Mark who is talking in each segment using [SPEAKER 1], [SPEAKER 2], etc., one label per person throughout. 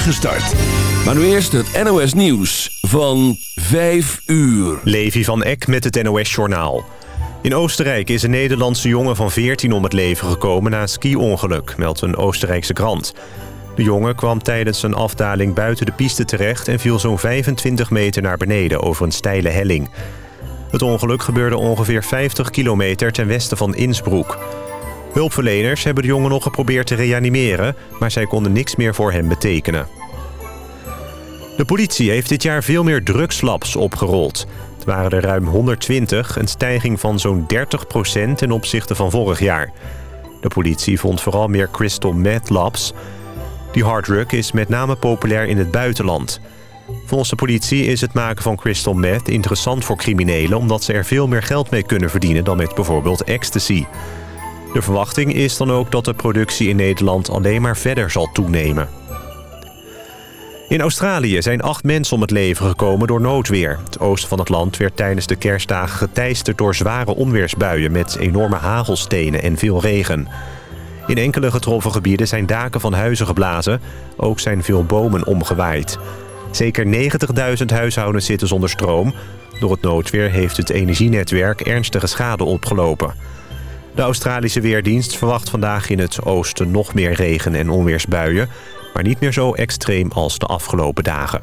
[SPEAKER 1] start. Maar nu eerst het NOS Nieuws van 5 uur.
[SPEAKER 2] Levi van Eck met het NOS Journaal. In Oostenrijk is een Nederlandse jongen van 14 om het leven gekomen na een ski-ongeluk, meldt een Oostenrijkse krant. De jongen kwam tijdens een afdaling buiten de piste terecht... en viel zo'n 25 meter naar beneden over een steile helling. Het ongeluk gebeurde ongeveer 50 kilometer ten westen van Innsbruck. Hulpverleners hebben de jongen nog geprobeerd te reanimeren... maar zij konden niks meer voor hem betekenen. De politie heeft dit jaar veel meer drugslabs opgerold. Het waren er ruim 120, een stijging van zo'n 30% ten opzichte van vorig jaar. De politie vond vooral meer crystal meth labs. Die harddrug is met name populair in het buitenland. Volgens de politie is het maken van crystal meth interessant voor criminelen... omdat ze er veel meer geld mee kunnen verdienen dan met bijvoorbeeld ecstasy. De verwachting is dan ook dat de productie in Nederland alleen maar verder zal toenemen. In Australië zijn acht mensen om het leven gekomen door noodweer. Het oosten van het land werd tijdens de kerstdagen geteisterd door zware onweersbuien... met enorme hagelstenen en veel regen. In enkele getroffen gebieden zijn daken van huizen geblazen. Ook zijn veel bomen omgewaaid. Zeker 90.000 huishoudens zitten zonder stroom. Door het noodweer heeft het energienetwerk ernstige schade opgelopen. De Australische Weerdienst verwacht vandaag in het oosten nog meer regen- en onweersbuien... maar niet meer zo extreem als de afgelopen dagen.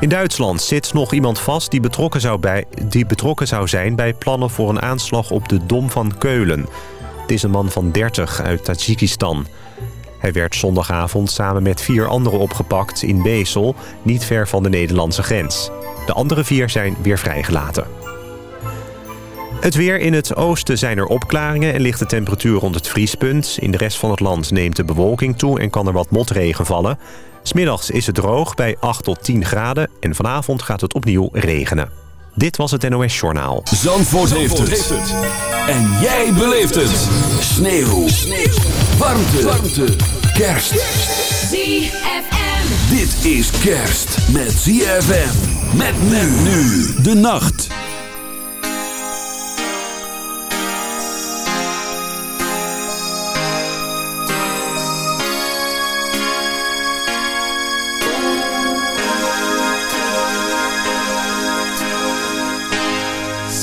[SPEAKER 2] In Duitsland zit nog iemand vast die betrokken, zou bij, die betrokken zou zijn... bij plannen voor een aanslag op de Dom van Keulen. Het is een man van 30 uit Tajikistan. Hij werd zondagavond samen met vier anderen opgepakt in Bezel... niet ver van de Nederlandse grens. De andere vier zijn weer vrijgelaten. Het weer in het oosten zijn er opklaringen en ligt de temperatuur rond het vriespunt. In de rest van het land neemt de bewolking toe en kan er wat motregen vallen. Smiddags is het droog bij 8 tot 10 graden en vanavond gaat het opnieuw regenen. Dit was het NOS Journaal.
[SPEAKER 1] Zandvoort, heeft, het. En jij beleeft het. Sneeuw. Sneeuw. Warmte. Warmte. Kerst.
[SPEAKER 3] ZFM.
[SPEAKER 1] Dit is kerst met ZFM. Met men nu de nacht.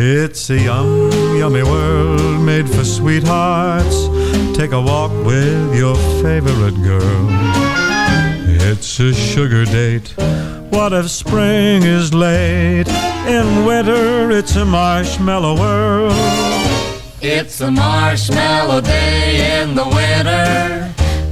[SPEAKER 3] It's a yum, yummy world made for sweethearts. Take a walk with your favorite girl. It's a sugar date. What if spring is late? In winter, it's a marshmallow world.
[SPEAKER 4] It's a marshmallow day in the winter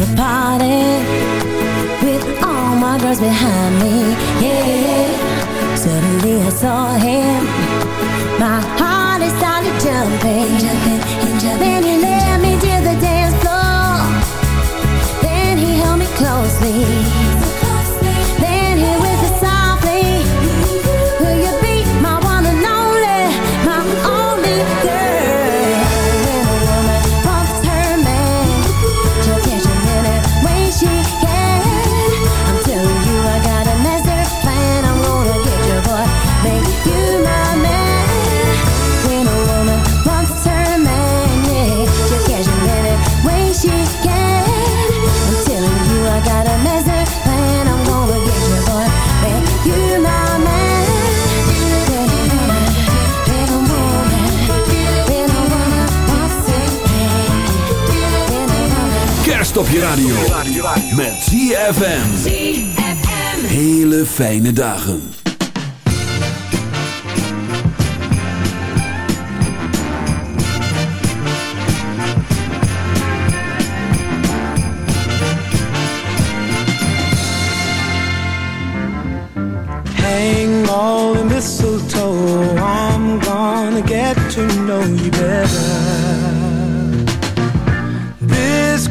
[SPEAKER 5] at a
[SPEAKER 6] party With all my girls behind me, yeah Suddenly I saw him. My heart
[SPEAKER 1] op je radio. Met ZFM. Hele fijne dagen.
[SPEAKER 7] Hang all the mistletoe. I'm gonna get to know you better.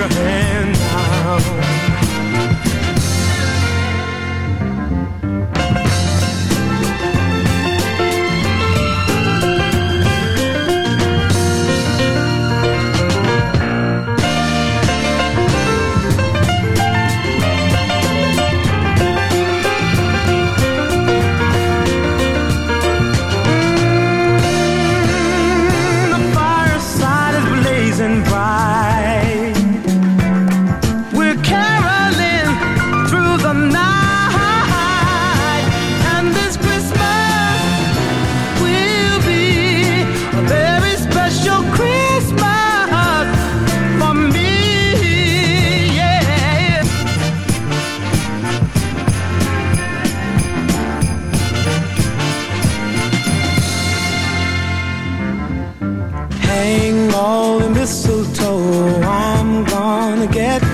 [SPEAKER 7] a hand.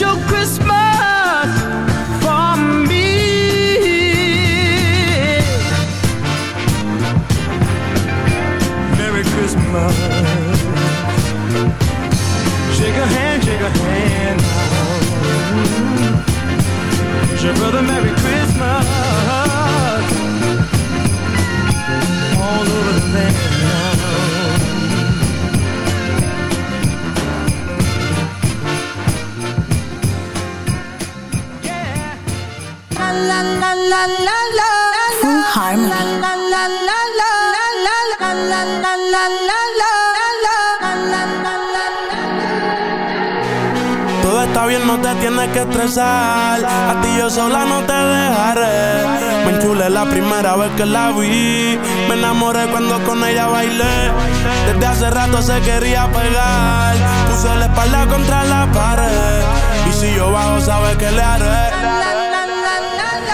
[SPEAKER 7] special Christmas for me. Merry Christmas. Shake a hand, shake a hand. Wish your brother Merry Christmas. All over the land.
[SPEAKER 8] Todo está bien, no te tienes que estresar. A ti yo sola no te dejaré. Me enchulé la primera vez que la vi. Me enamoré cuando con ella bailé. Desde hace rato se quería pegar. Puse la espalda contra la pared. Y si yo bajo, sabes que le haré.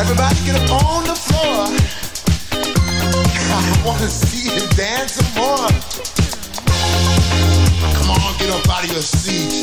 [SPEAKER 9] Everybody get up on the floor.
[SPEAKER 10] I
[SPEAKER 11] wanna see you dance some more. Come on, get up out of your seat.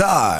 [SPEAKER 12] Star.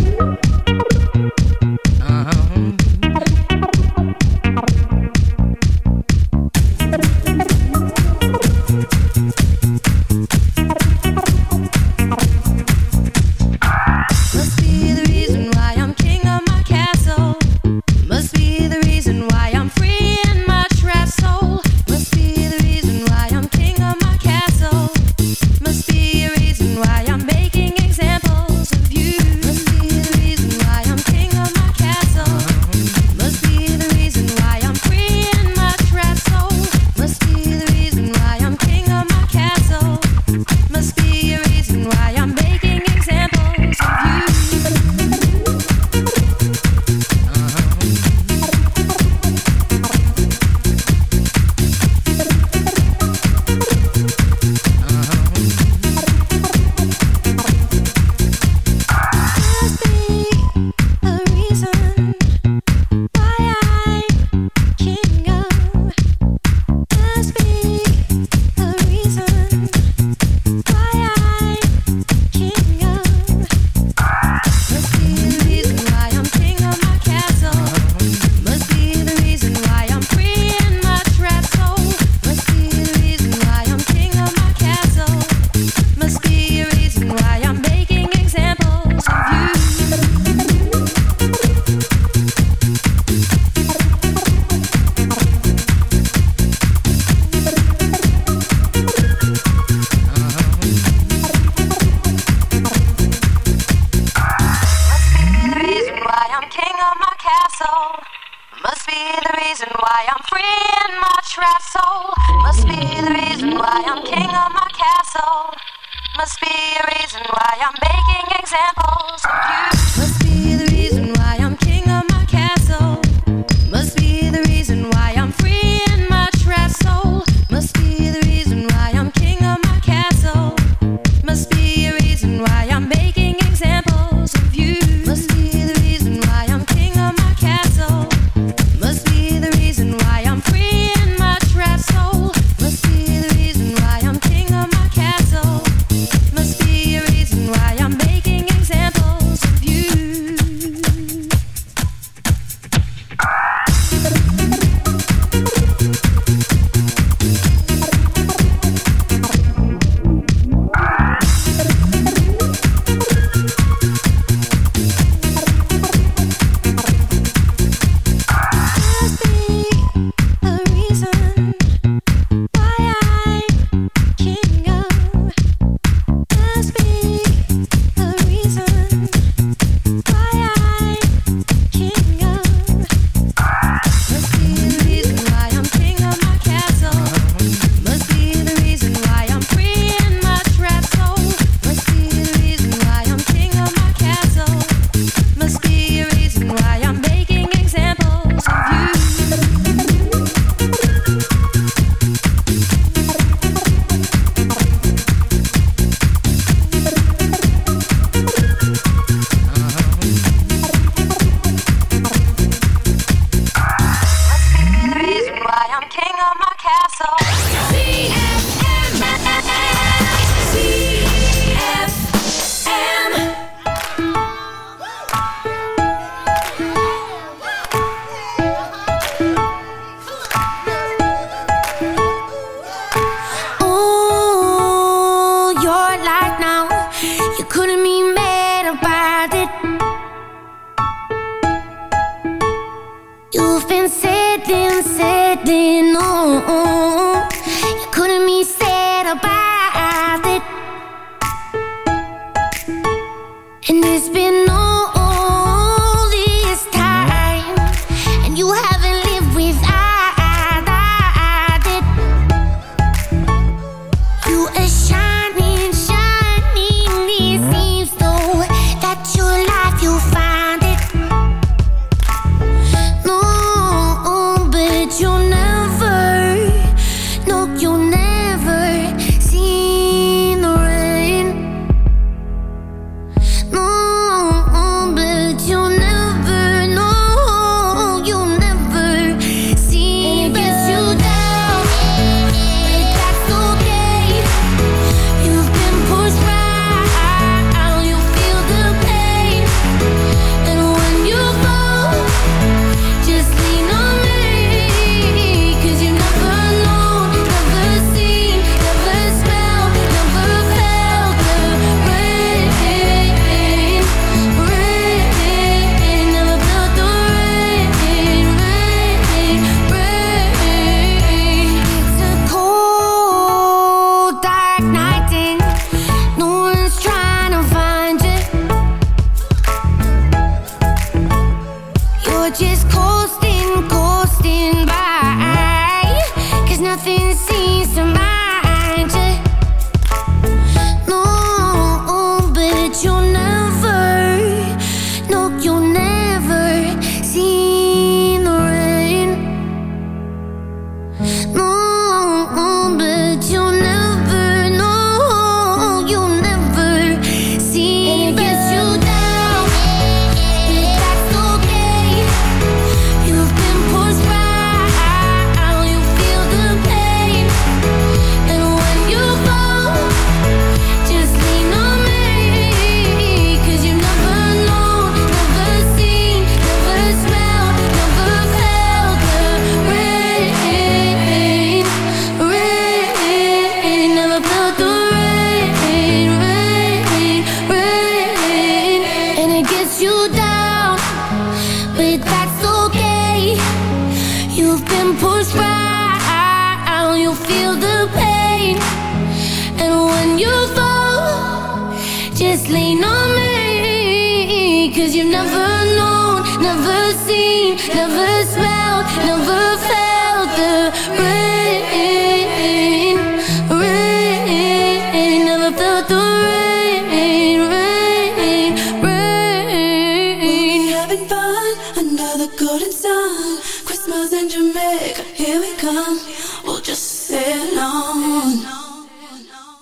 [SPEAKER 12] sun, golden sun. Christmas in Jamaica, here we come. We'll just sail on,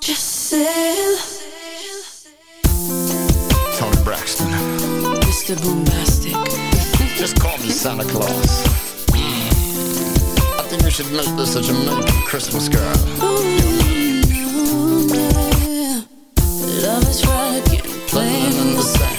[SPEAKER 12] just sail.
[SPEAKER 13] Toni Braxton,
[SPEAKER 12] Mr. Boombastic.
[SPEAKER 13] Just call me Santa Claus think we should make this a Jamaican Christmas girl. Ooh.
[SPEAKER 12] Love is right, getting plain in the
[SPEAKER 14] sand.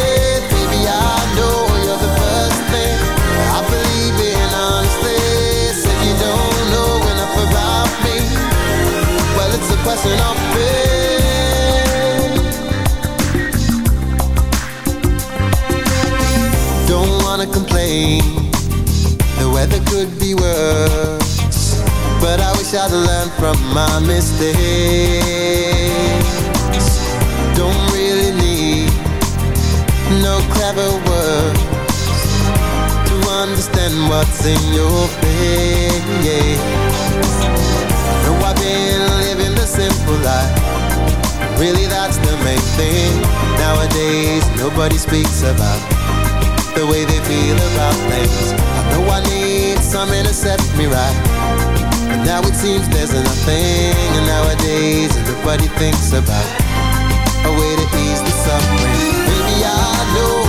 [SPEAKER 14] What's in your face. The simple life. Really, that's the main thing. Nowadays, nobody speaks about the way they feel about things. I know I need something to set me right. But now it seems there's nothing. And nowadays, nobody thinks about a way to ease the suffering. Baby, I know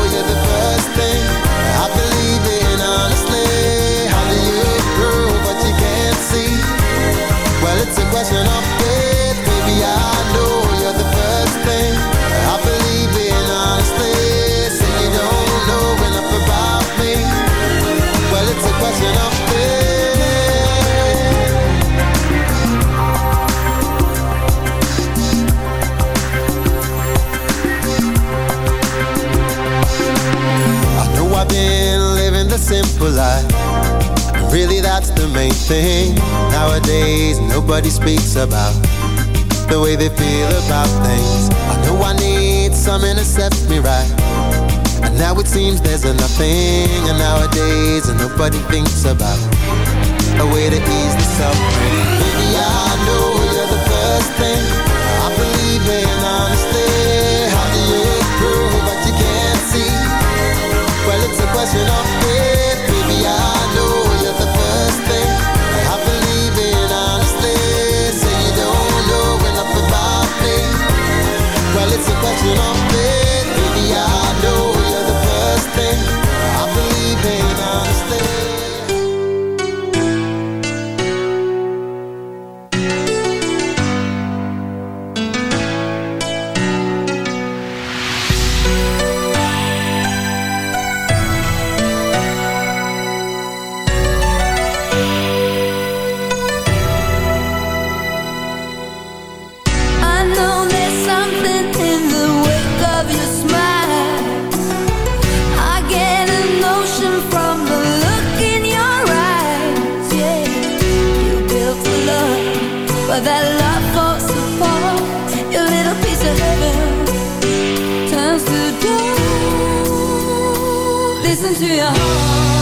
[SPEAKER 14] nowadays nobody speaks about the way they feel about things. I know I need some intercept me right. And now it seems there's a nothing and nowadays and nobody thinks about a way to ease the suffering. Maybe I know you're the first thing I believe in honestly. How do you prove what you can't see? Well, it's a question of faith.
[SPEAKER 15] into your heart